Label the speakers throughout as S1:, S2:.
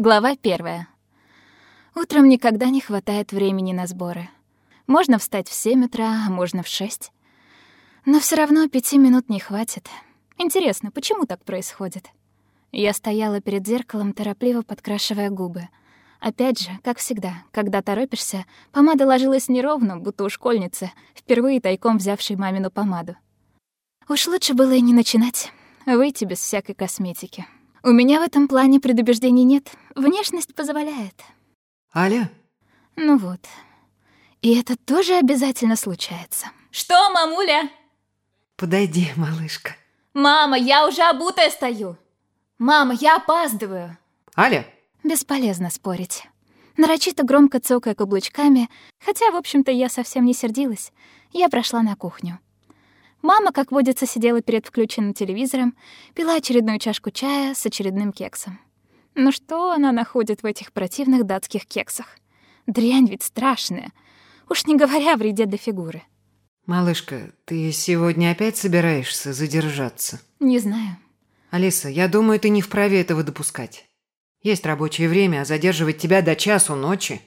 S1: Глава первая. Утром никогда не хватает времени на сборы. Можно встать в 7 утра, а можно в 6. Но все равно пяти минут не хватит. Интересно, почему так происходит? Я стояла перед зеркалом, торопливо подкрашивая губы. Опять же, как всегда, когда торопишься, помада ложилась неровно, будто у школьницы, впервые тайком взявшей мамину помаду. Уж лучше было и не начинать, выйти без всякой косметики. У меня в этом плане предубеждений нет, внешность позволяет.
S2: Аля?
S1: Ну вот. И это тоже обязательно случается.
S3: Что, мамуля?
S2: Подойди, малышка.
S3: Мама, я уже обутая стою. Мама, я опаздываю.
S2: Аля?
S1: Бесполезно спорить. Нарочито громко цокая каблучками, хотя, в общем-то, я совсем не сердилась, я прошла на кухню. Мама, как водится, сидела перед включенным телевизором, пила очередную чашку чая с очередным кексом. Ну что она находит в этих противных датских кексах? Дрянь ведь страшная. Уж не говоря о вреде для фигуры.
S2: Малышка, ты сегодня опять собираешься задержаться?
S1: Не знаю.
S2: Алиса, я думаю, ты не вправе этого допускать. Есть рабочее время, а задерживать тебя до часу ночи...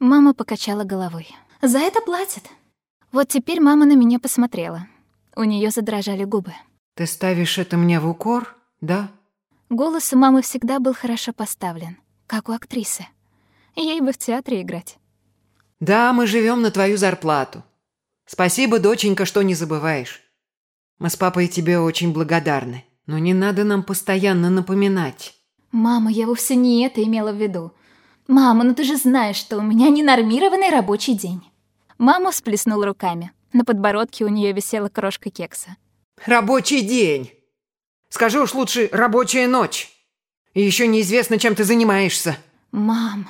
S1: Мама покачала головой. За это платят. Вот теперь мама на меня посмотрела. У нее задрожали губы.
S2: Ты ставишь это мне в укор, да?
S1: Голос у мамы всегда был хорошо поставлен, как у актрисы. Ей бы в театре играть.
S2: Да, мы живем на твою зарплату. Спасибо, доченька, что не забываешь. Мы с папой тебе очень благодарны, но не надо нам постоянно напоминать.
S1: Мама, я вовсе не это имела в виду. Мама, ну ты же знаешь, что у меня ненормированный рабочий день. Мама всплеснула руками. На подбородке у нее висела крошка кекса.
S2: Рабочий день. Скажи уж лучше рабочая ночь. И еще неизвестно, чем ты занимаешься.
S1: Мам.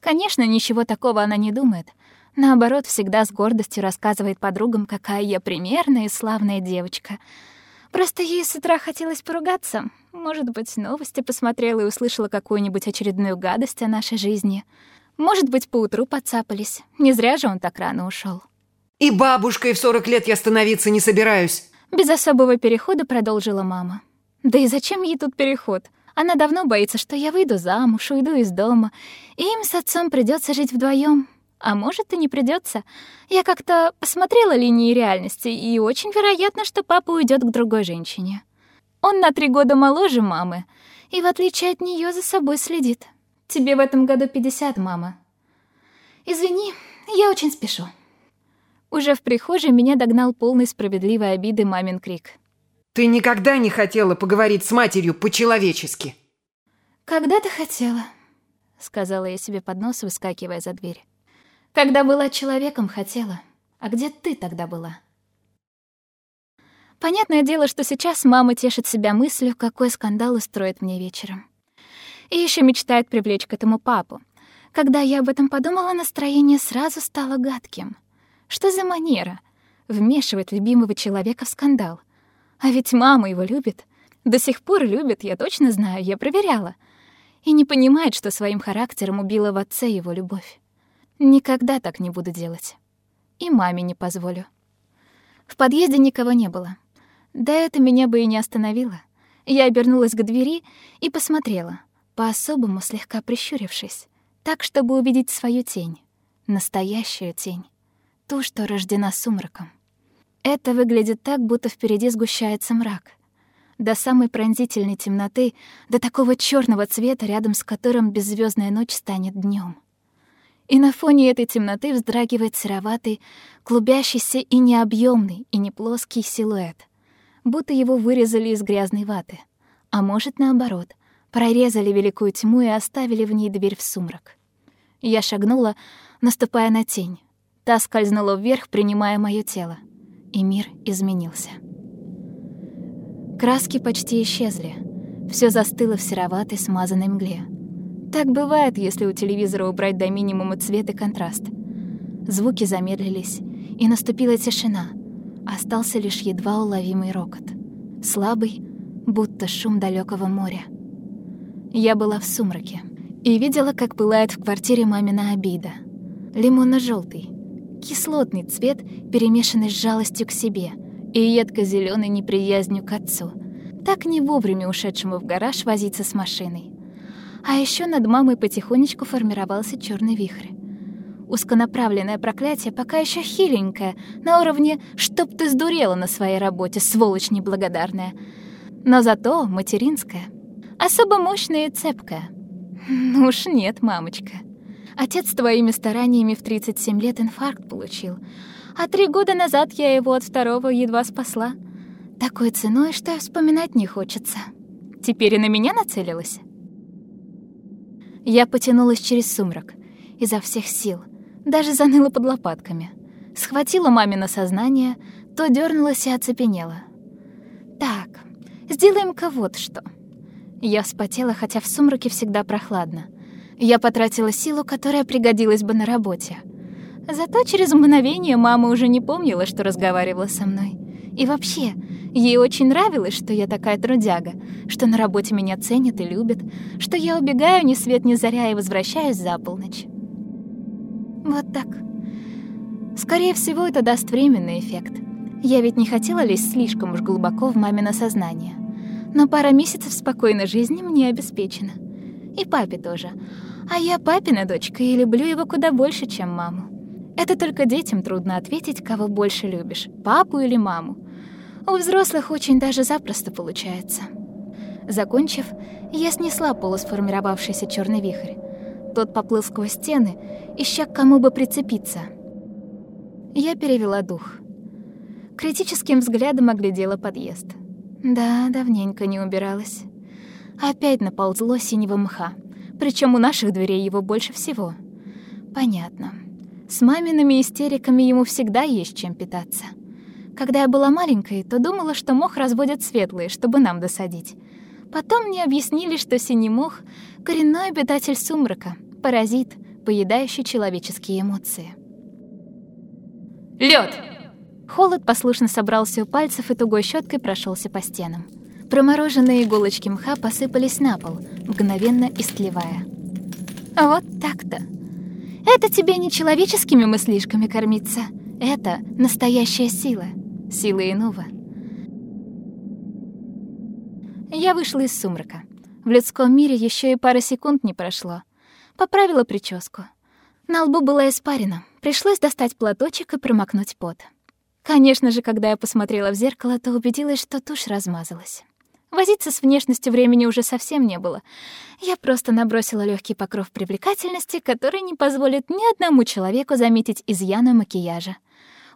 S1: Конечно, ничего такого она не думает. Наоборот, всегда с гордостью рассказывает подругам, какая я примерная и славная девочка. Просто ей с утра хотелось поругаться. Может быть, новости посмотрела и услышала какую-нибудь очередную гадость о нашей жизни. Может быть, поутру подцапались. Не зря же он так рано ушел.
S2: И бабушкой в 40 лет я становиться не собираюсь.
S1: Без особого перехода продолжила мама. Да и зачем ей тут переход? Она давно боится, что я выйду замуж, уйду из дома, и им с отцом придется жить вдвоем. А может, и не придется. Я как-то посмотрела линии реальности, и очень вероятно, что папа уйдет к другой женщине. Он на три года моложе мамы, и в отличие от нее за собой следит. Тебе в этом году 50, мама. Извини, я очень спешу. Уже в прихожей меня догнал полный справедливой обиды мамин крик.
S2: «Ты никогда не хотела поговорить с матерью по-человечески!»
S1: «Когда-то хотела», — сказала я себе под нос, выскакивая за дверь. «Когда была человеком, хотела. А где ты тогда была?» Понятное дело, что сейчас мама тешит себя мыслью, какой скандал устроит мне вечером. И еще мечтает привлечь к этому папу. Когда я об этом подумала, настроение сразу стало гадким. Что за манера? Вмешивать любимого человека в скандал. А ведь мама его любит. До сих пор любит, я точно знаю, я проверяла. И не понимает, что своим характером убила в отце его любовь. Никогда так не буду делать. И маме не позволю. В подъезде никого не было. Да это меня бы и не остановило. Я обернулась к двери и посмотрела, по-особому слегка прищурившись, так, чтобы увидеть свою тень, настоящую тень ту, что рождена сумраком. Это выглядит так, будто впереди сгущается мрак. До самой пронзительной темноты, до такого черного цвета, рядом с которым беззвездная ночь станет днем. И на фоне этой темноты вздрагивает сероватый, клубящийся и необъемный, и не плоский силуэт, будто его вырезали из грязной ваты. А может, наоборот, прорезали великую тьму и оставили в ней дверь в сумрак. Я шагнула, наступая на тень, Та скользнула вверх, принимая моё тело. И мир изменился. Краски почти исчезли. Всё застыло в сероватой смазанной мгле. Так бывает, если у телевизора убрать до минимума цвет и контраст. Звуки замедлились, и наступила тишина. Остался лишь едва уловимый рокот. Слабый, будто шум далекого моря. Я была в сумраке и видела, как пылает в квартире мамина обида. лимонно желтый кислотный цвет, перемешанный с жалостью к себе и едко зеленой неприязнью к отцу, так не вовремя ушедшему в гараж возиться с машиной. А еще над мамой потихонечку формировался черный вихрь. Узконаправленное проклятие пока еще хиленькое, на уровне «чтоб ты сдурела на своей работе, сволочь неблагодарная». Но зато материнское. Особо мощное и цепкое. Ну уж нет, мамочка. Отец твоими стараниями в 37 лет инфаркт получил, а три года назад я его от второго едва спасла. Такой ценой, что вспоминать не хочется. Теперь и на меня нацелилась? Я потянулась через сумрак, изо всех сил, даже заныла под лопатками. Схватила мамино сознание, то дернулась и оцепенела. Так, сделаем-ка вот что. Я вспотела, хотя в сумраке всегда прохладно. Я потратила силу, которая пригодилась бы на работе. Зато через мгновение мама уже не помнила, что разговаривала со мной. И вообще, ей очень нравилось, что я такая трудяга, что на работе меня ценят и любят, что я убегаю ни свет ни заря и возвращаюсь за полночь. Вот так. Скорее всего, это даст временный эффект. Я ведь не хотела лезть слишком уж глубоко в мамино сознание. Но пара месяцев спокойной жизни мне обеспечена. И папе тоже. А я папина дочка и люблю его куда больше, чем маму. Это только детям трудно ответить, кого больше любишь, папу или маму. У взрослых очень даже запросто получается. Закончив, я снесла полусформировавшийся черный вихрь. Тот поплыл сквозь стены, ища к кому бы прицепиться. Я перевела дух. Критическим взглядом оглядела подъезд. Да, давненько не убиралась. Опять наползло синего мха. Причем у наших дверей его больше всего. Понятно. С мамиными истериками ему всегда есть чем питаться. Когда я была маленькой, то думала, что мох разводят светлые, чтобы нам досадить. Потом мне объяснили, что синий мох — коренной обитатель сумрака, паразит, поедающий человеческие эмоции.
S3: Лед!
S1: Холод послушно собрался у пальцев и тугой щеткой прошелся по стенам. Промороженные иголочки мха посыпались на пол, мгновенно истлевая. Вот так-то. Это тебе не человеческими мыслишками кормиться. Это настоящая сила. Сила иного. Я вышла из сумрака. В людском мире еще и пара секунд не прошло. Поправила прическу. На лбу была испарина. Пришлось достать платочек и промокнуть пот. Конечно же, когда я посмотрела в зеркало, то убедилась, что тушь размазалась. Возиться с внешностью времени уже совсем не было. Я просто набросила легкий покров привлекательности, который не позволит ни одному человеку заметить изъяна макияжа.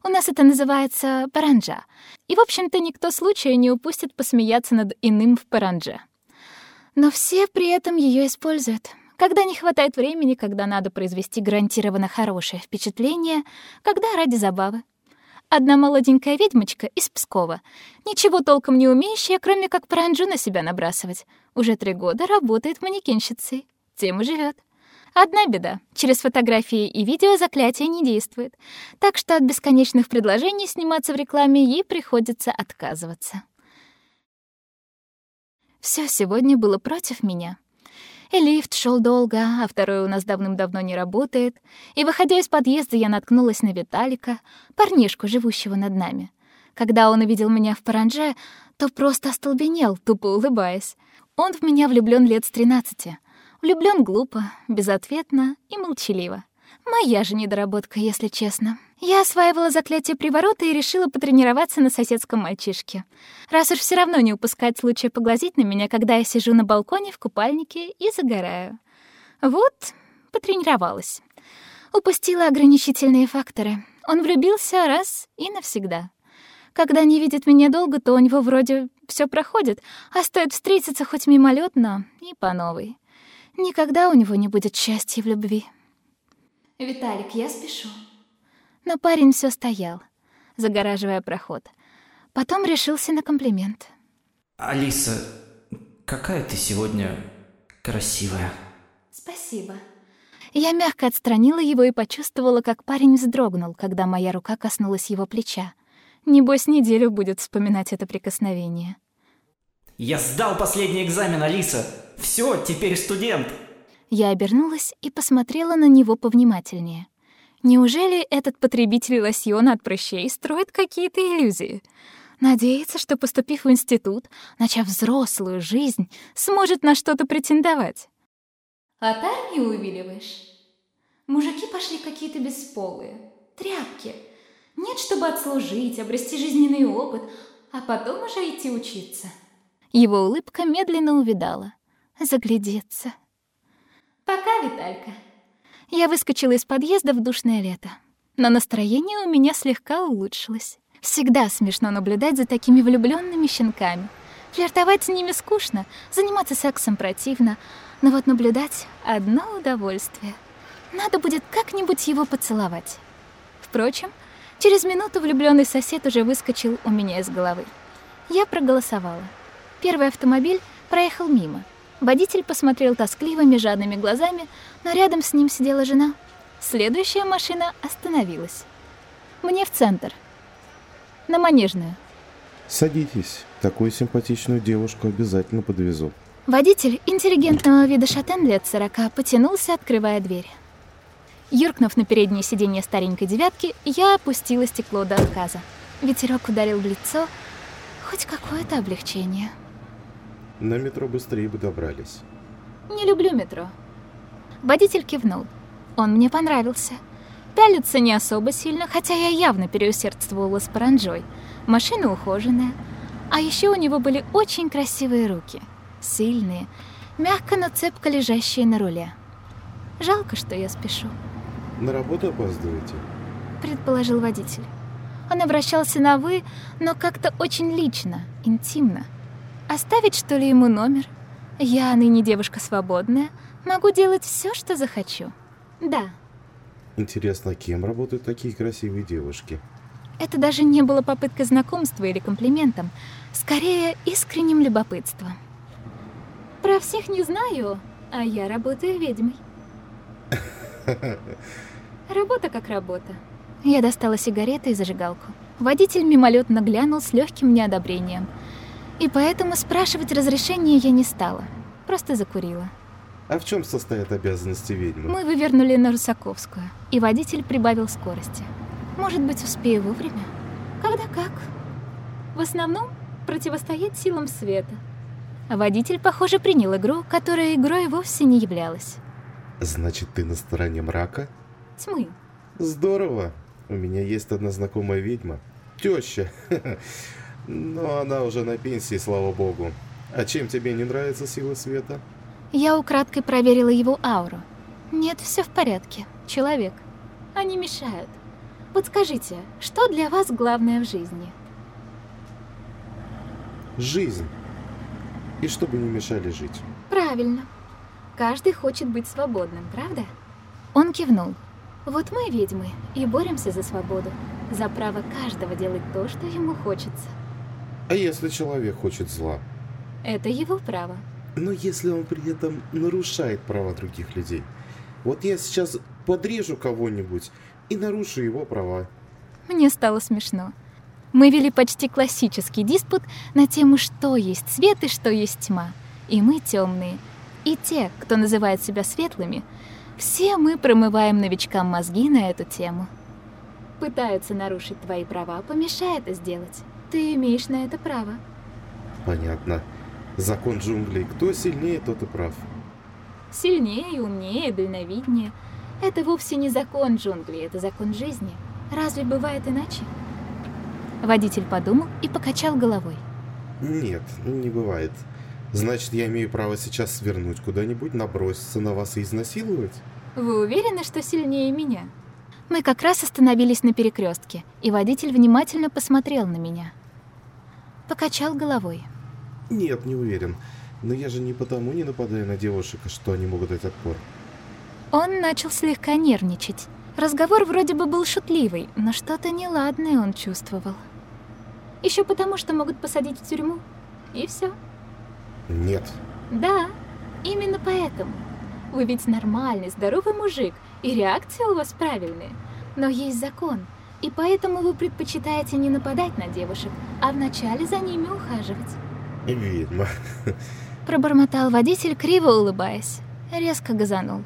S1: У нас это называется паранджа. И, в общем-то, никто случая не упустит посмеяться над иным в паранже. Но все при этом ее используют. Когда не хватает времени, когда надо произвести гарантированно хорошее впечатление, когда ради забавы. Одна молоденькая ведьмочка из Пскова, ничего толком не умеющая, кроме как паранджу на себя набрасывать. Уже три года работает манекенщицей. Тем и живет. Одна беда. Через фотографии и видео заклятие не действует. Так что от бесконечных предложений сниматься в рекламе ей приходится отказываться. Все сегодня было против меня. И лифт шел долго, а второй у нас давным-давно не работает. И, выходя из подъезда, я наткнулась на Виталика, парнишку, живущего над нами. Когда он увидел меня в паранже, то просто остолбенел, тупо улыбаясь. Он в меня влюблён лет с тринадцати. Влюблён глупо, безответно и молчаливо. Моя же недоработка, если честно. Я осваивала заклятие приворота и решила потренироваться на соседском мальчишке. Раз уж все равно не упускать случая поглазить на меня, когда я сижу на балконе в купальнике и загораю. Вот, потренировалась. Упустила ограничительные факторы. Он влюбился раз и навсегда. Когда не видит меня долго, то у него вроде все проходит, а стоит встретиться хоть мимолетно и по новой. Никогда у него не будет счастья в любви.
S3: Виталик, я спешу.
S1: Но парень все стоял, загораживая проход. Потом решился на комплимент.
S4: Алиса, какая ты сегодня красивая.
S3: Спасибо.
S1: Я мягко отстранила его и почувствовала, как парень вздрогнул, когда моя рука коснулась его плеча. Небось, неделю будет вспоминать это прикосновение.
S4: Я сдал последний экзамен, Алиса. Все, теперь студент.
S1: Я обернулась и посмотрела на него повнимательнее. Неужели этот потребитель лосьона от прыщей строит какие-то иллюзии? Надеется, что, поступив в институт, начав взрослую жизнь, сможет на что-то претендовать.
S3: От армии увиливаешь? Мужики пошли какие-то бесполые, тряпки. Нет, чтобы отслужить, обрести жизненный опыт, а потом уже идти учиться.
S1: Его улыбка медленно увидала. Заглядеться.
S3: Пока, Виталька.
S1: Я выскочила из подъезда в душное лето. Но настроение у меня слегка улучшилось. Всегда смешно наблюдать за такими влюбленными щенками. Флиртовать с ними скучно, заниматься сексом противно, но вот наблюдать — одно удовольствие. Надо будет как-нибудь его поцеловать. Впрочем, через минуту влюбленный сосед уже выскочил у меня из головы. Я проголосовала. Первый автомобиль проехал мимо. Водитель посмотрел тоскливыми жадными глазами, но рядом с ним сидела жена. Следующая машина остановилась. Мне в центр. На Манежную.
S5: Садитесь. Такую симпатичную девушку обязательно подвезу.
S1: Водитель интеллигентного вида шатен лет сорока потянулся, открывая дверь. Юркнув на переднее сиденье старенькой девятки, я опустила стекло до отказа. Ветерок ударил в лицо. Хоть какое-то облегчение.
S5: На метро быстрее бы добрались.
S1: Не люблю метро. Водитель кивнул. Он мне понравился. Пялится не особо сильно, хотя я явно переусердствовала с паранджой. Машина ухоженная. А еще у него были очень красивые руки. Сильные, мягко, но цепко лежащие на руле. Жалко, что я спешу.
S5: На работу опаздываете?
S1: Предположил водитель. Он обращался на «вы», но как-то очень лично, интимно. Оставить, что ли, ему номер? Я ныне девушка свободная, могу делать все, что захочу. Да,
S5: Интересно, кем работают такие красивые девушки?
S1: это даже не было попыткой знакомства или комплиментом, скорее искренним любопытством. Про всех не знаю, а я работаю ведьмой. Работа как работа. Я достала сигареты и зажигалку. Водитель мимолетно глянул с легким неодобрением. И поэтому спрашивать разрешения я не стала. Просто закурила.
S5: А в чем состоят обязанности ведьмы?
S1: Мы вывернули на Русаковскую, и водитель прибавил скорости. Может быть, успею вовремя? Когда как. В основном противостоять силам света. А водитель, похоже, принял игру, которая игрой вовсе не являлась.
S5: Значит, ты на стороне мрака?
S1: Тьмы.
S5: Здорово. У меня есть одна знакомая ведьма. Теща. Но она уже на пенсии, слава богу. А чем тебе не нравится сила света?
S1: Я украдкой проверила его ауру. Нет, все в порядке. Человек. Они мешают. Вот скажите, что для вас главное в жизни?
S5: Жизнь. И чтобы не мешали жить.
S1: Правильно. Каждый хочет быть свободным, правда? Он кивнул. Вот мы ведьмы и боремся за свободу, за право каждого делать то, что ему хочется.
S5: А если человек хочет зла?
S1: Это его право.
S5: Но если он при этом нарушает права других людей. Вот я сейчас подрежу кого-нибудь и нарушу его права.
S1: Мне стало смешно. Мы вели почти классический диспут на тему, что есть свет и что есть тьма. И мы темные, и те, кто называет себя светлыми, все мы промываем новичкам мозги на эту тему. Пытаются нарушить твои права, помешай это сделать. Ты имеешь на это право.
S5: Понятно. Закон джунглей. Кто сильнее, тот и прав.
S1: Сильнее, умнее, дальновиднее. Это вовсе не закон джунглей, это закон жизни. Разве бывает иначе? Водитель подумал и покачал головой.
S5: Нет, не бывает. Значит, я имею право сейчас свернуть куда-нибудь, наброситься на вас и изнасиловать?
S1: Вы уверены, что сильнее меня? Мы как раз остановились на перекрестке, и водитель внимательно посмотрел на меня. Покачал головой.
S5: Нет, не уверен. Но я же не потому не нападаю на девушек, что они могут дать отпор.
S1: Он начал слегка нервничать. Разговор вроде бы был шутливый, но что-то неладное он чувствовал. Еще потому, что могут посадить в тюрьму. И все.
S5: Нет.
S1: Да, именно поэтому. Вы ведь нормальный, здоровый мужик, и реакции у вас правильные. Но есть закон, и поэтому вы предпочитаете не нападать на девушек, а вначале за ними ухаживать.
S5: Ведьма.
S1: Пробормотал водитель, криво улыбаясь. Резко газанул.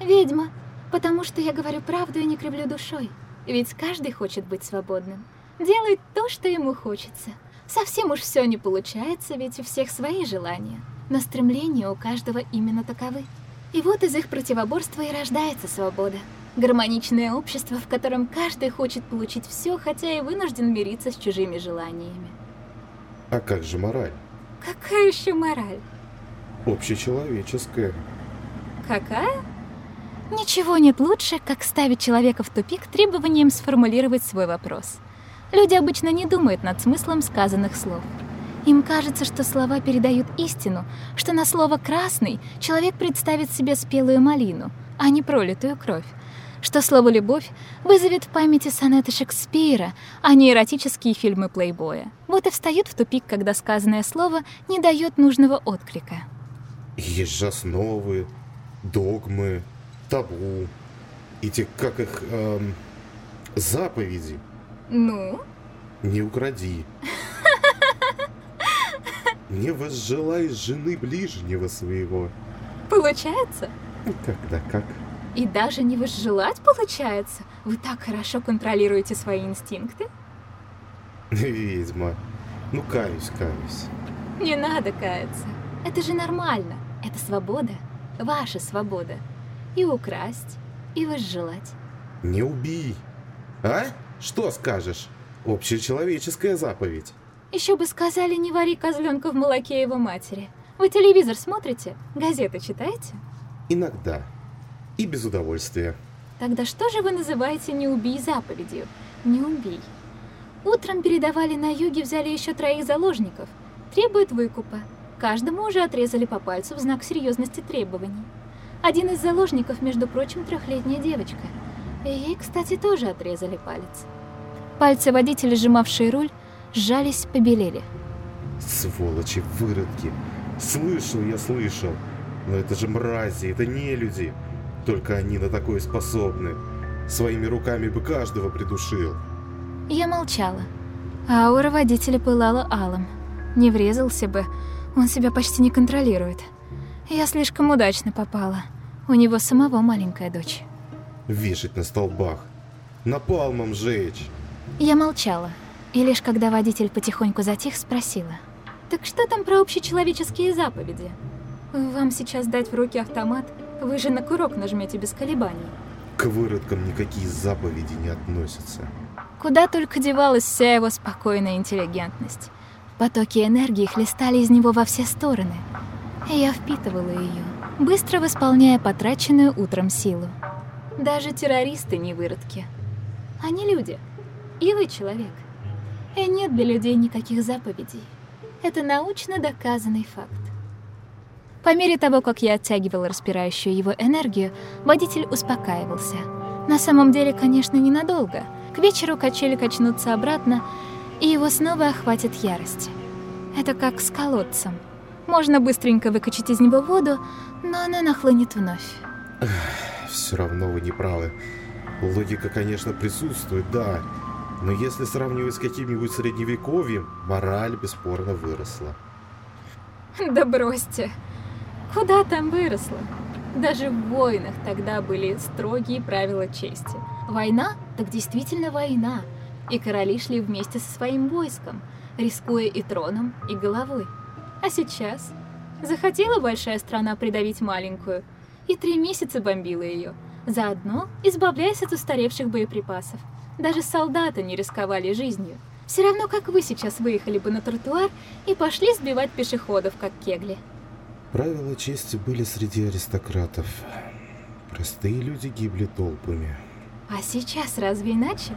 S1: «Ведьма, потому что я говорю правду и не кривлю душой. Ведь каждый хочет быть свободным. Делает то, что ему хочется. Совсем уж все не получается, ведь у всех свои желания. Но стремления у каждого именно таковы. И вот из их противоборства и рождается свобода. Гармоничное общество, в котором каждый хочет получить все, хотя и вынужден мириться с чужими желаниями.
S5: А как же мораль?
S1: Какая еще мораль?
S5: Общечеловеческая.
S1: Какая? Ничего нет лучше, как ставить человека в тупик требованием сформулировать свой вопрос. Люди обычно не думают над смыслом сказанных слов. Им кажется, что слова передают истину, что на слово «красный» человек представит себе спелую малину, а не пролитую кровь, что слово «любовь» вызовет в памяти сонеты Шекспира, а не эротические фильмы плейбоя. Вот и встают в тупик, когда сказанное слово не дает нужного отклика.
S5: Есть же основы, догмы, табу, эти, как их, эм, заповеди.
S1: Ну?
S5: Не укради. Не возжелай жены ближнего своего.
S1: Получается?
S5: Когда как?
S1: И даже не возжелать получается? Вы так хорошо контролируете свои инстинкты?
S5: Ведьма. Ну, каюсь, каюсь.
S1: Не надо каяться. Это же нормально. Это свобода. Ваша свобода. И украсть, и возжелать.
S5: Не убей. А? Что скажешь? Общечеловеческая заповедь.
S1: Еще бы сказали, не вари козленка в молоке его матери. Вы телевизор смотрите? Газеты читаете?
S5: Иногда. И без удовольствия.
S1: Тогда что же вы называете «не убий» заповедью? Не убий. Утром передавали на юге, взяли еще троих заложников. Требуют выкупа. Каждому уже отрезали по пальцу в знак серьезности требований. Один из заложников, между прочим, трехлетняя девочка. И ей, кстати, тоже отрезали палец. Пальцы водителя, сжимавшие руль, сжались, побелели.
S5: Сволочи, выродки. Слышал я, слышал. Но это же мрази, это не люди. Только они на такое способны. Своими руками бы каждого придушил.
S1: Я молчала. Аура водителя пылала алым. Не врезался бы, он себя почти не контролирует. Я слишком удачно попала. У него самого маленькая дочь.
S5: Вешать на столбах. Напалмом жечь.
S1: Я молчала. И лишь когда водитель потихоньку затих, спросила. «Так что там про общечеловеческие заповеди? Вам сейчас дать в руки автомат? Вы же на курок нажмете без колебаний».
S5: К выродкам никакие заповеди не относятся.
S1: Куда только девалась вся его спокойная интеллигентность. Потоки энергии хлестали из него во все стороны. И я впитывала ее, быстро восполняя потраченную утром силу. Даже террористы не выродки. Они люди. И вы человек. И нет для людей никаких заповедей. Это научно доказанный факт. По мере того, как я оттягивала распирающую его энергию, водитель успокаивался. На самом деле, конечно, ненадолго. К вечеру качели качнутся обратно, и его снова охватит ярость. Это как с колодцем. Можно быстренько выкачать из него воду, но она нахлынет вновь.
S5: Все равно вы не правы. Логика, конечно, присутствует, да. Но если сравнивать с каким-нибудь средневековьем, мораль бесспорно выросла.
S1: Да бросьте. Куда там выросла? Даже в войнах тогда были строгие правила чести. Война? Так действительно война. И короли шли вместе со своим войском, рискуя и троном, и головой. А сейчас? Захотела большая страна придавить маленькую, и три месяца бомбила ее, заодно избавляясь от устаревших боеприпасов. Даже солдаты не рисковали жизнью. Все равно, как вы сейчас выехали бы на тротуар и пошли сбивать пешеходов, как кегли.
S5: Правила чести были среди аристократов. Простые люди гибли толпами.
S1: А сейчас разве иначе?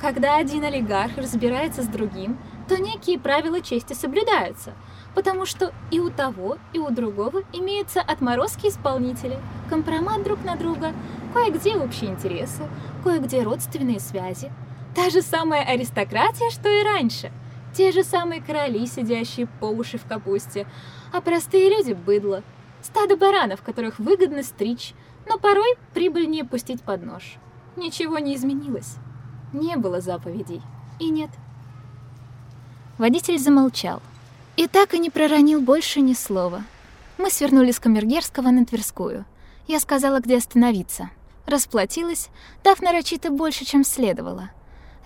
S1: Когда один олигарх разбирается с другим, то некие правила чести соблюдаются, потому что и у того, и у другого имеются отморозки исполнители, компромат друг на друга, кое-где общие интересы, кое-где родственные связи. Та же самая аристократия, что и раньше. Те же самые короли, сидящие по уши в капусте, а простые люди — быдло. Стадо баранов, которых выгодно стричь, но порой прибыльнее пустить под нож. Ничего не изменилось. Не было заповедей. И нет. Водитель замолчал. И так и не проронил больше ни слова. Мы свернули с Камергерского на Тверскую. Я сказала, где остановиться. Расплатилась, дав нарочито больше, чем следовало.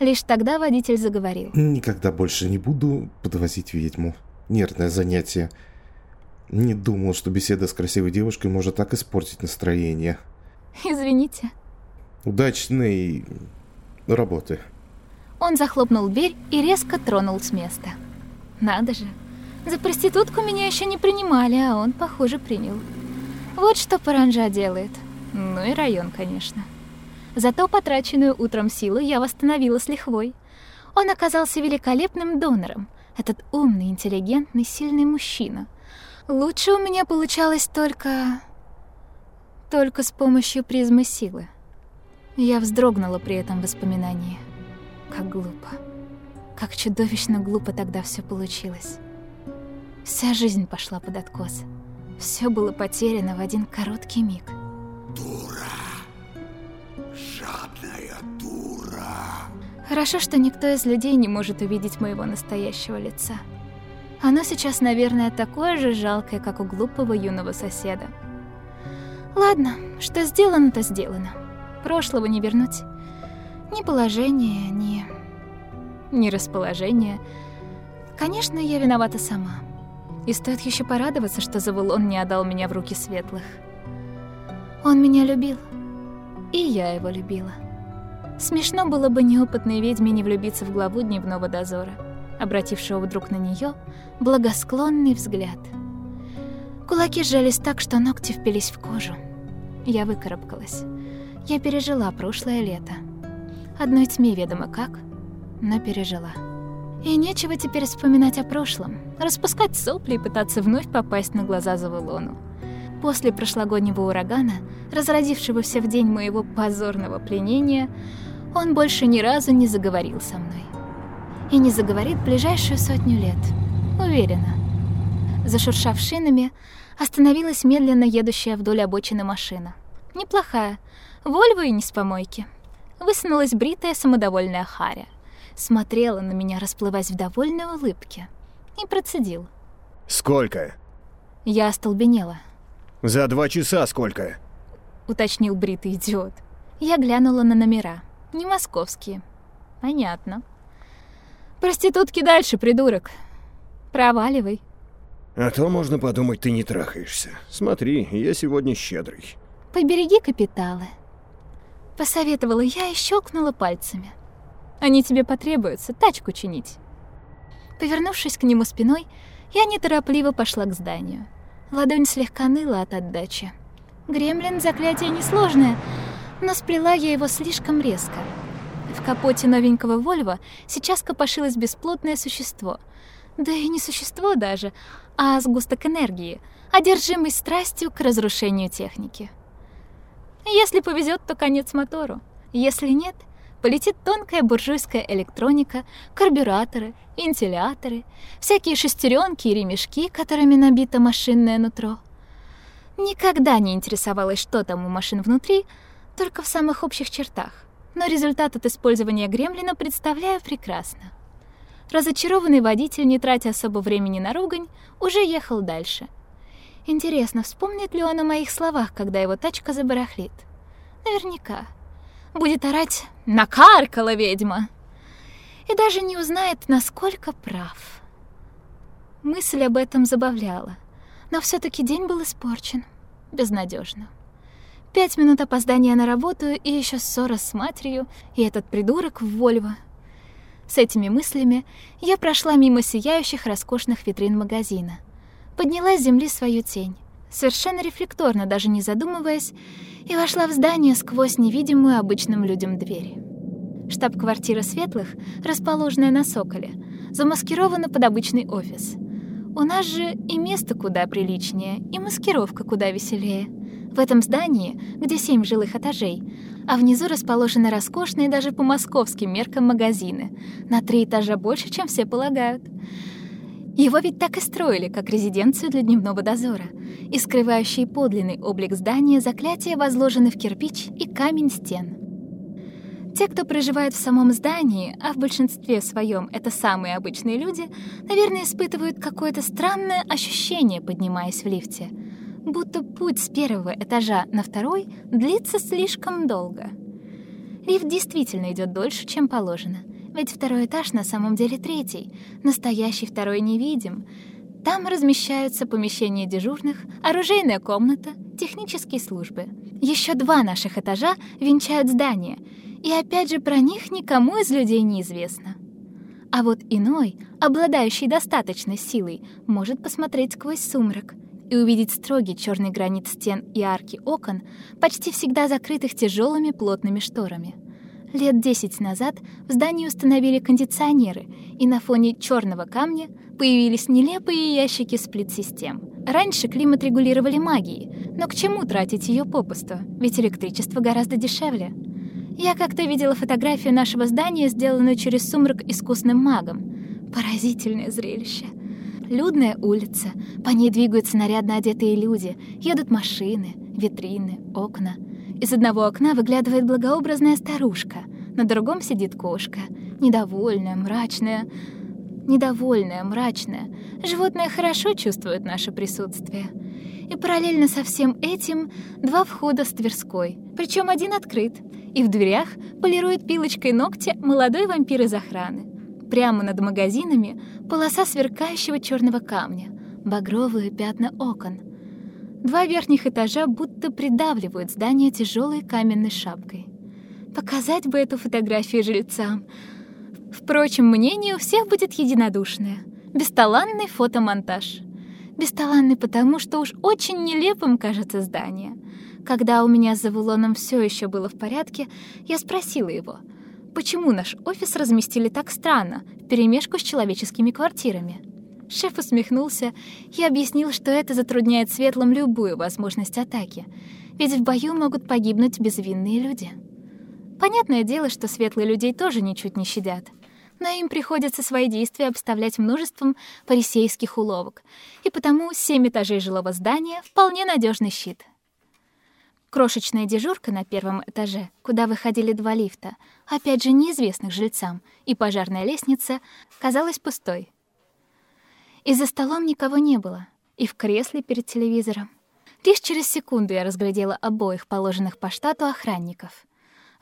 S1: Лишь тогда водитель заговорил.
S5: Никогда больше не буду подвозить ведьму. Нервное занятие. Не думал, что беседа с красивой девушкой может так испортить настроение.
S1: Извините.
S5: Удачной работы.
S1: Он захлопнул дверь и резко тронул с места. Надо же. За проститутку меня еще не принимали, а он, похоже, принял. Вот что Паранжа делает. Ну и район, конечно. Зато потраченную утром силу я восстановила с лихвой. Он оказался великолепным донором. Этот умный, интеллигентный, сильный мужчина. Лучше у меня получалось только... Только с помощью призмы силы. Я вздрогнула при этом воспоминании. Как глупо. Как чудовищно глупо тогда все получилось. Вся жизнь пошла под откос. Все было потеряно в один короткий миг.
S6: Дура! Жадная дура!
S1: Хорошо, что никто из людей не может увидеть моего настоящего лица. Оно сейчас, наверное, такое же жалкое, как у глупого юного соседа. Ладно, что сделано, то сделано. Прошлого не вернуть. Ни положение, ни... ни расположение. Конечно, я виновата сама. И стоит еще порадоваться, что Завулон не отдал меня в руки светлых. Он меня любил. И я его любила. Смешно было бы неопытной ведьме не влюбиться в главу дневного дозора, обратившего вдруг на нее благосклонный взгляд. Кулаки сжались так, что ногти впились в кожу. Я выкарабкалась. Я пережила прошлое лето. Одной тьме ведомо как, но пережила. И нечего теперь вспоминать о прошлом, распускать сопли и пытаться вновь попасть на глаза Завулону. После прошлогоднего урагана, разродившегося в день моего позорного пленения, он больше ни разу не заговорил со мной. И не заговорит ближайшую сотню лет, уверена. Зашуршав шинами, остановилась медленно едущая вдоль обочины машина. Неплохая, Вольво и не с помойки. Высунулась бритая самодовольная Харя. Смотрела на меня, расплываясь в довольной улыбке. И процедил.
S7: «Сколько?»
S1: Я остолбенела.
S7: «За два часа сколько?»
S1: Уточнил бритый идиот. Я глянула на номера. Не московские. Понятно. Проститутки дальше, придурок. Проваливай.
S7: А то можно подумать, ты не трахаешься. Смотри, я сегодня щедрый.
S1: Побереги капиталы. Посоветовала я и щелкнула пальцами. Они тебе потребуются, тачку чинить. Повернувшись к нему спиной, я неторопливо пошла к зданию. Ладонь слегка ныла от отдачи. Гремлин — заклятие несложное, но сплела я его слишком резко. В капоте новенького Вольва сейчас копошилось бесплотное существо. Да и не существо даже, а сгусток энергии, одержимый страстью к разрушению техники. Если повезет, то конец мотору. Если нет, полетит тонкая буржуйская электроника, карбюраторы, вентиляторы, всякие шестеренки и ремешки, которыми набито машинное нутро. Никогда не интересовалась, что там у машин внутри, только в самых общих чертах. Но результат от использования гремлина представляю прекрасно. Разочарованный водитель, не тратя особо времени на ругань, уже ехал дальше. Интересно, вспомнит ли он о моих словах, когда его тачка забарахлит? Наверняка. Будет орать «Накаркала ведьма!» И даже не узнает, насколько прав. Мысль об этом забавляла. Но все таки день был испорчен. Безнадежно. Пять минут опоздания на работу и еще ссора с матерью, и этот придурок в Вольво. С этими мыслями я прошла мимо сияющих роскошных витрин магазина. Подняла с земли свою тень, совершенно рефлекторно, даже не задумываясь, и вошла в здание сквозь невидимую обычным людям дверь. Штаб-квартира Светлых, расположенная на Соколе, замаскирована под обычный офис. У нас же и место куда приличнее, и маскировка куда веселее — в этом здании, где семь жилых этажей, а внизу расположены роскошные даже по московским меркам магазины, на три этажа больше, чем все полагают. Его ведь так и строили, как резиденцию для дневного дозора, и скрывающие подлинный облик здания заклятия возложены в кирпич и камень стен. Те, кто проживает в самом здании, а в большинстве своем это самые обычные люди, наверное, испытывают какое-то странное ощущение, поднимаясь в лифте — будто путь с первого этажа на второй длится слишком долго. Лифт действительно идет дольше, чем положено, ведь второй этаж на самом деле третий, настоящий второй не видим. Там размещаются помещения дежурных, оружейная комната, технические службы. Еще два наших этажа венчают здание, и опять же про них никому из людей не известно. А вот иной, обладающий достаточной силой, может посмотреть сквозь сумрак и увидеть строгий черный гранит стен и арки окон, почти всегда закрытых тяжелыми плотными шторами. Лет десять назад в здании установили кондиционеры, и на фоне черного камня появились нелепые ящики сплит-систем. Раньше климат регулировали магией, но к чему тратить ее попусту, ведь электричество гораздо дешевле. Я как-то видела фотографию нашего здания, сделанную через сумрак искусным магом. Поразительное зрелище. Людная улица, по ней двигаются нарядно одетые люди, едут машины, витрины, окна. Из одного окна выглядывает благообразная старушка, на другом сидит кошка, недовольная, мрачная. Недовольная, мрачная. Животное хорошо чувствует наше присутствие. И параллельно со всем этим два входа с Тверской, причем один открыт, и в дверях полирует пилочкой ногти молодой вампир из охраны. Прямо над магазинами полоса сверкающего черного камня, багровые пятна окон. Два верхних этажа будто придавливают здание тяжелой каменной шапкой. Показать бы эту фотографию жильцам. Впрочем, мнение у всех будет единодушное. Бесталанный фотомонтаж. Бесталанный потому, что уж очень нелепым кажется здание — когда у меня с Завулоном все еще было в порядке, я спросила его, почему наш офис разместили так странно, в перемешку с человеческими квартирами. Шеф усмехнулся и объяснил, что это затрудняет светлым любую возможность атаки, ведь в бою могут погибнуть безвинные люди. Понятное дело, что светлые людей тоже ничуть не щадят, но им приходится свои действия обставлять множеством парисейских уловок, и потому семь этажей жилого здания — вполне надежный щит — Крошечная дежурка на первом этаже, куда выходили два лифта, опять же неизвестных жильцам, и пожарная лестница, казалась пустой. И за столом никого не было, и в кресле перед телевизором. Лишь через секунду я разглядела обоих положенных по штату охранников.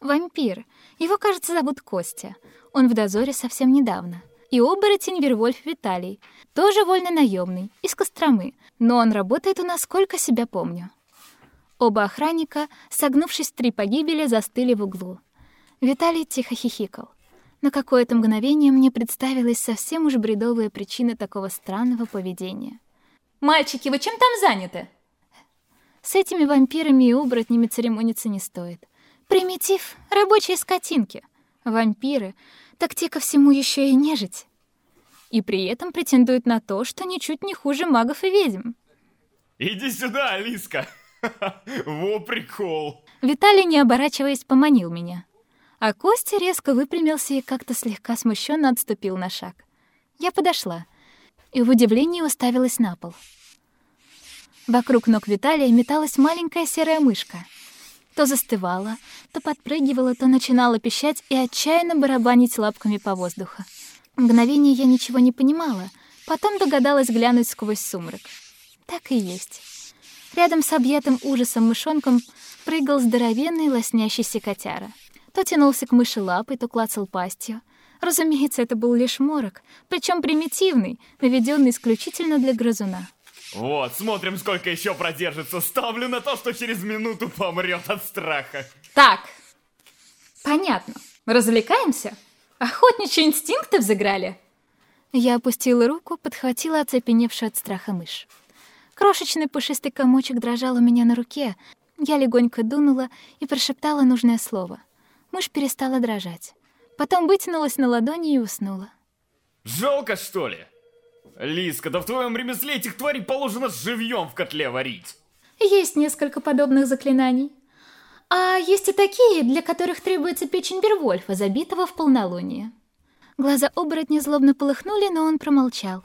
S1: Вампир. Его, кажется, зовут Костя. Он в дозоре совсем недавно. И оборотень Вервольф Виталий. Тоже вольно наемный, из Костромы. Но он работает у нас, сколько себя помню. Оба охранника, согнувшись в три погибели, застыли в углу. Виталий тихо хихикал. На какое-то мгновение мне представилась совсем уж бредовая причина такого странного поведения.
S3: «Мальчики, вы чем там заняты?»
S1: С этими вампирами и оборотнями церемониться не стоит. Примитив — рабочие скотинки. Вампиры — так те ко всему еще и нежить. И при этом претендуют на то, что ничуть не хуже магов и ведьм.
S8: «Иди сюда, Алиска!» Во прикол.
S1: Виталий, не оборачиваясь, поманил меня. А Костя резко выпрямился и как-то слегка смущенно отступил на шаг. Я подошла и в удивлении уставилась на пол. Вокруг ног Виталия металась маленькая серая мышка. То застывала, то подпрыгивала, то начинала пищать и отчаянно барабанить лапками по воздуху. Мгновение я ничего не понимала, потом догадалась глянуть сквозь сумрак. Так и есть. Рядом с объятым ужасом мышонком прыгал здоровенный лоснящийся котяра. То тянулся к мыши лапой, то клацал пастью. Разумеется, это был лишь морок, причем примитивный, наведенный исключительно для грызуна.
S8: Вот, смотрим, сколько еще продержится. Ставлю на то, что через минуту помрет от страха.
S3: Так, понятно. Развлекаемся? Охотничьи инстинкты взыграли?
S1: Я опустила руку, подхватила оцепеневшую от страха мышь. Крошечный пушистый комочек дрожал у меня на руке. Я легонько дунула и прошептала нужное слово. Мышь перестала дрожать. Потом вытянулась на ладони и уснула.
S8: Жалко, что ли? Лиска, да в твоем ремесле этих тварей положено живьем в котле варить.
S3: Есть несколько подобных заклинаний. А есть и такие, для которых требуется печень Бервольфа, забитого в полнолуние.
S1: Глаза оборотня злобно полыхнули, но он промолчал.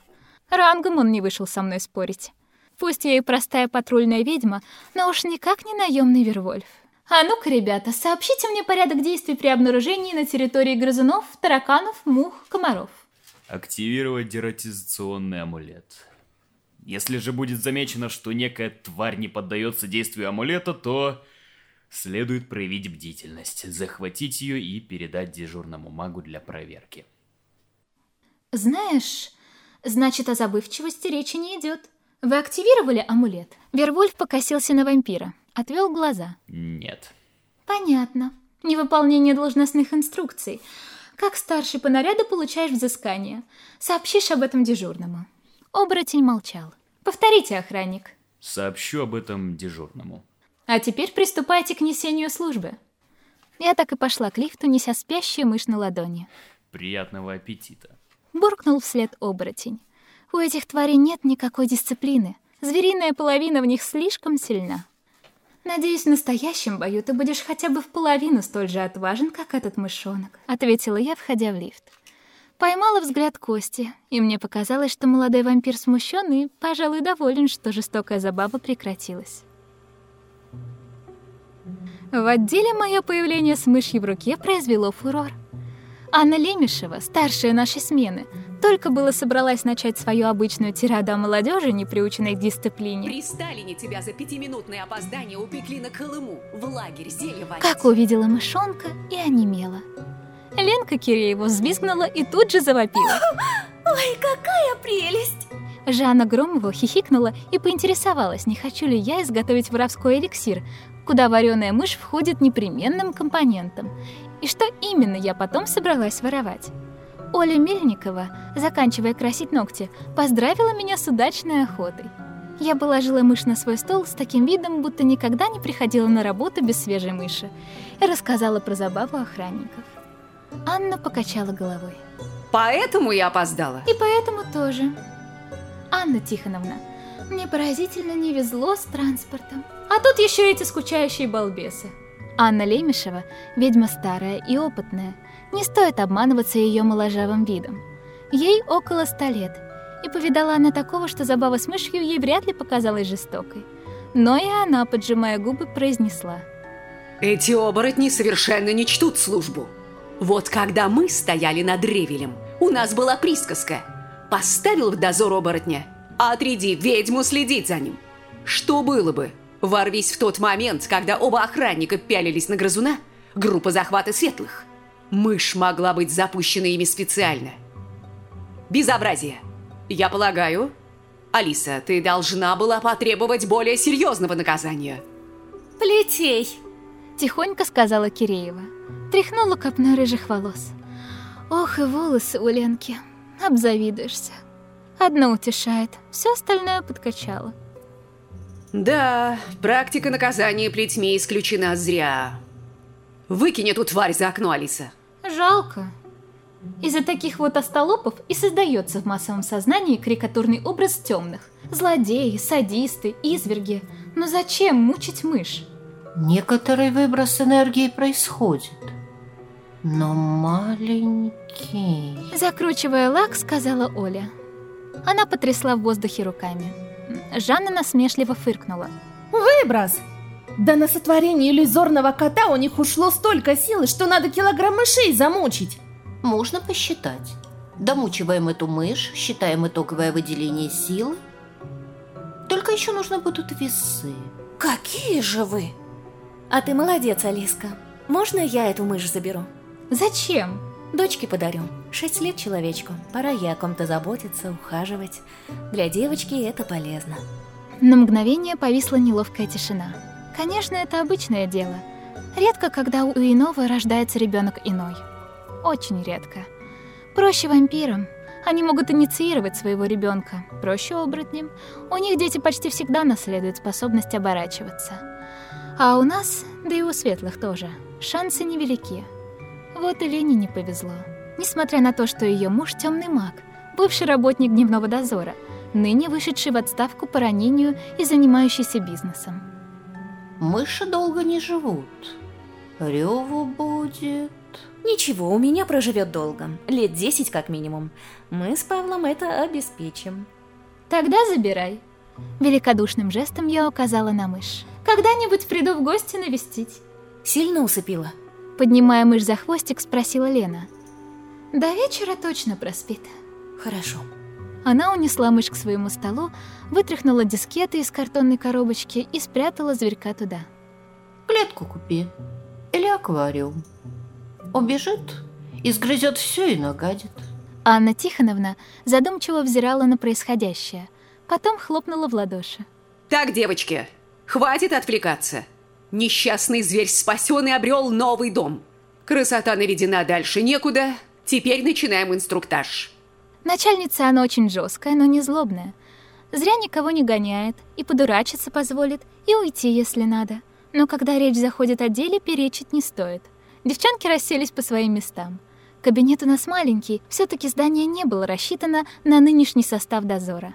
S1: Рангом он не вышел со мной спорить. Пусть я и простая патрульная ведьма, но уж никак не наемный Вервольф.
S3: А ну-ка, ребята, сообщите мне порядок действий при обнаружении на территории грызунов, тараканов, мух, комаров.
S8: Активировать дератизационный амулет. Если же будет замечено, что некая тварь не поддается действию амулета, то следует проявить бдительность, захватить ее и передать дежурному магу для проверки.
S3: Знаешь,
S1: Значит, о забывчивости речи не идет. Вы активировали амулет? Вервольф покосился на вампира, отвел глаза.
S8: Нет.
S1: Понятно. Невыполнение должностных инструкций. Как старший по наряду получаешь взыскание. Сообщишь об этом дежурному. Оборотень молчал. Повторите, охранник.
S8: Сообщу об этом дежурному.
S1: А теперь приступайте к несению службы. Я так и пошла к лифту, неся спящую мышь на ладони.
S8: Приятного аппетита.
S1: Буркнул вслед оборотень. У этих тварей нет никакой дисциплины. Звериная половина в них слишком сильна. «Надеюсь, в настоящем бою ты будешь хотя бы в половину столь же отважен, как этот мышонок», — ответила я, входя в лифт. Поймала взгляд Кости, и мне показалось, что молодой вампир смущен и, пожалуй, доволен, что жестокая забава прекратилась. В отделе мое появление с мышью в руке произвело фурор. Анна Лемешева, старшая нашей смены, только было собралась начать свою обычную тираду о молодежи, не приученной к дисциплине.
S9: При Сталине тебя за пятиминутное опоздание упекли на Колыму, в лагерь зелье варить.
S1: Как увидела мышонка и онемела. Ленка Киреева взвизгнула и тут же завопила.
S3: Ой, какая прелесть!
S1: Жанна Громова хихикнула и поинтересовалась, не хочу ли я изготовить воровской эликсир, куда вареная мышь входит непременным компонентом, и что именно я потом собралась воровать. Оля Мельникова, заканчивая красить ногти, поздравила меня с удачной охотой. Я положила мышь на свой стол с таким видом, будто никогда не приходила на работу без свежей мыши, и рассказала про забаву охранников. Анна покачала головой.
S9: Поэтому я опоздала.
S1: И поэтому тоже. Анна Тихоновна, мне поразительно не везло с транспортом. А тут еще эти скучающие балбесы. Анна Лемешева, ведьма старая и опытная, не стоит обманываться ее моложавым видом. Ей около ста лет, и повидала она такого, что забава с мышью ей вряд ли показалась жестокой. Но и она, поджимая губы, произнесла.
S9: Эти оборотни совершенно не чтут службу. Вот когда мы стояли над Ревелем, у нас была присказка. Поставил в дозор оборотня, а отряди ведьму следить за ним. Что было бы? Ворвись в тот момент, когда оба охранника пялились на грызуна, группа захвата светлых. Мышь могла быть запущена ими специально. Безобразие. Я полагаю, Алиса, ты должна была потребовать более серьезного наказания.
S3: Плетей!
S1: Тихонько сказала Киреева. Тряхнула копной рыжих волос. Ох, и волосы у Ленки. Обзавидуешься. Одно утешает, все остальное подкачало.
S9: Да, практика наказания плетьми исключена зря. Выкинь эту тварь за окно, Алиса.
S1: Жалко. Из-за таких вот остолопов и создается в массовом сознании карикатурный образ темных. Злодеи, садисты, изверги. Но зачем мучить мышь?
S10: Некоторый выброс энергии происходит, но маленький.
S1: Закручивая лак, сказала Оля. Она потрясла в воздухе руками. Жанна насмешливо фыркнула.
S11: Выброс! Да на сотворение иллюзорного кота у них ушло столько силы, что надо килограмм мышей замучить.
S10: Можно посчитать. Домучиваем эту мышь, считаем итоговое выделение силы. Только еще нужно будут весы.
S3: Какие же вы? А ты молодец, Алиска. Можно я эту мышь заберу?
S1: Зачем?
S3: Дочке подарю. Шесть лет человечку. Пора ей о ком-то заботиться, ухаживать. Для девочки это полезно.
S1: На мгновение повисла неловкая тишина. Конечно, это обычное дело. Редко, когда у иного рождается ребенок иной. Очень редко. Проще вампирам. Они могут инициировать своего ребенка. Проще оборотням. У них дети почти всегда наследуют способность оборачиваться. А у нас, да и у светлых тоже, шансы невелики. Вот и Лене не повезло. Несмотря на то, что ее муж темный маг, бывший работник дневного дозора, ныне вышедший в отставку по ранению и занимающийся бизнесом.
S10: Мыши долго не живут. Реву будет...
S3: Ничего, у меня проживет долго. Лет десять как минимум. Мы с Павлом это обеспечим.
S1: Тогда забирай. Великодушным жестом я указала на мышь. Когда-нибудь приду в гости навестить.
S3: Сильно усыпила?
S1: Поднимая мышь за хвостик, спросила Лена. До вечера точно проспит.
S3: Хорошо.
S1: Она унесла мышь к своему столу, вытряхнула дискеты из картонной коробочки и спрятала зверька туда.
S10: Клетку купи. Или аквариум. Убежит и сгрызет все и нагадит.
S1: Анна Тихоновна задумчиво взирала на происходящее, потом хлопнула в ладоши.
S9: Так, девочки, хватит отвлекаться. Несчастный зверь спасен и обрел новый дом. Красота наведена дальше некуда. Теперь начинаем инструктаж.
S1: Начальница она очень жесткая, но не злобная. Зря никого не гоняет, и подурачиться позволит, и уйти, если надо. Но когда речь заходит о деле, перечить не стоит. Девчонки расселись по своим местам. Кабинет у нас маленький, все таки здание не было рассчитано на нынешний состав дозора.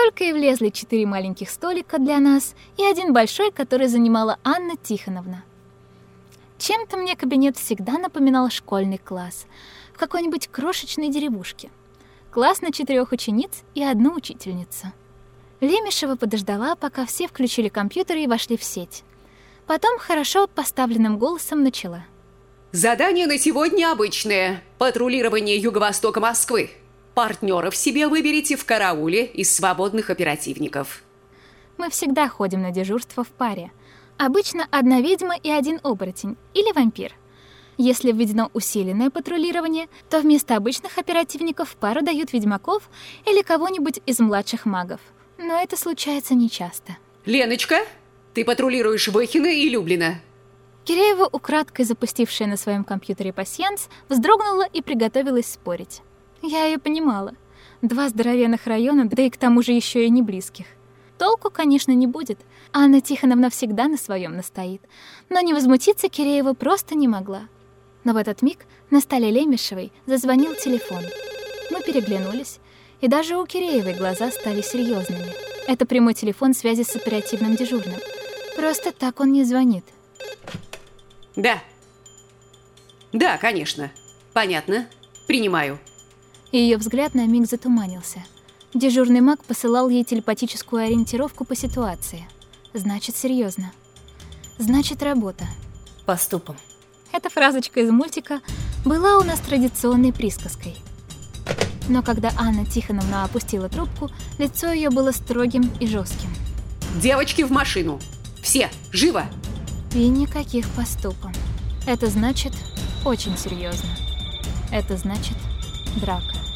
S1: Только и влезли четыре маленьких столика для нас и один большой, который занимала Анна Тихоновна. Чем-то мне кабинет всегда напоминал школьный класс в какой-нибудь крошечной деревушке. Класс на четырех учениц и одну учительницу. Лемешева подождала, пока все включили компьютеры и вошли в сеть. Потом хорошо поставленным голосом начала.
S9: Задание на сегодня обычное. Патрулирование юго-востока Москвы. Партнеров себе выберите в карауле из свободных оперативников.
S1: Мы всегда ходим на дежурство в паре. Обычно одна ведьма и один оборотень или вампир. Если введено усиленное патрулирование, то вместо обычных оперативников в пару дают ведьмаков или кого-нибудь из младших магов. Но это случается нечасто.
S9: Леночка, ты патрулируешь Выхина и Люблина.
S1: Киреева, украдкой запустившая на своем компьютере пасьянс, вздрогнула и приготовилась спорить. Я ее понимала. Два здоровенных района, да и к тому же еще и не близких. Толку, конечно, не будет. Анна Тихоновна всегда на своем настоит. Но не возмутиться Киреева просто не могла. Но в этот миг на столе Лемешевой зазвонил телефон. Мы переглянулись, и даже у Киреевой глаза стали серьезными. Это прямой телефон связи с оперативным дежурным. Просто так он не звонит.
S9: Да. Да, конечно. Понятно. Принимаю.
S1: Ее взгляд на миг затуманился. Дежурный маг посылал ей телепатическую ориентировку по ситуации. Значит, серьезно. Значит, работа.
S10: Поступом.
S1: Эта фразочка из мультика была у нас традиционной присказкой. Но когда Анна Тихоновна опустила трубку, лицо ее было строгим и жестким.
S9: Девочки в машину. Все, живо!
S1: И никаких поступом. Это значит очень серьезно. Это значит драка.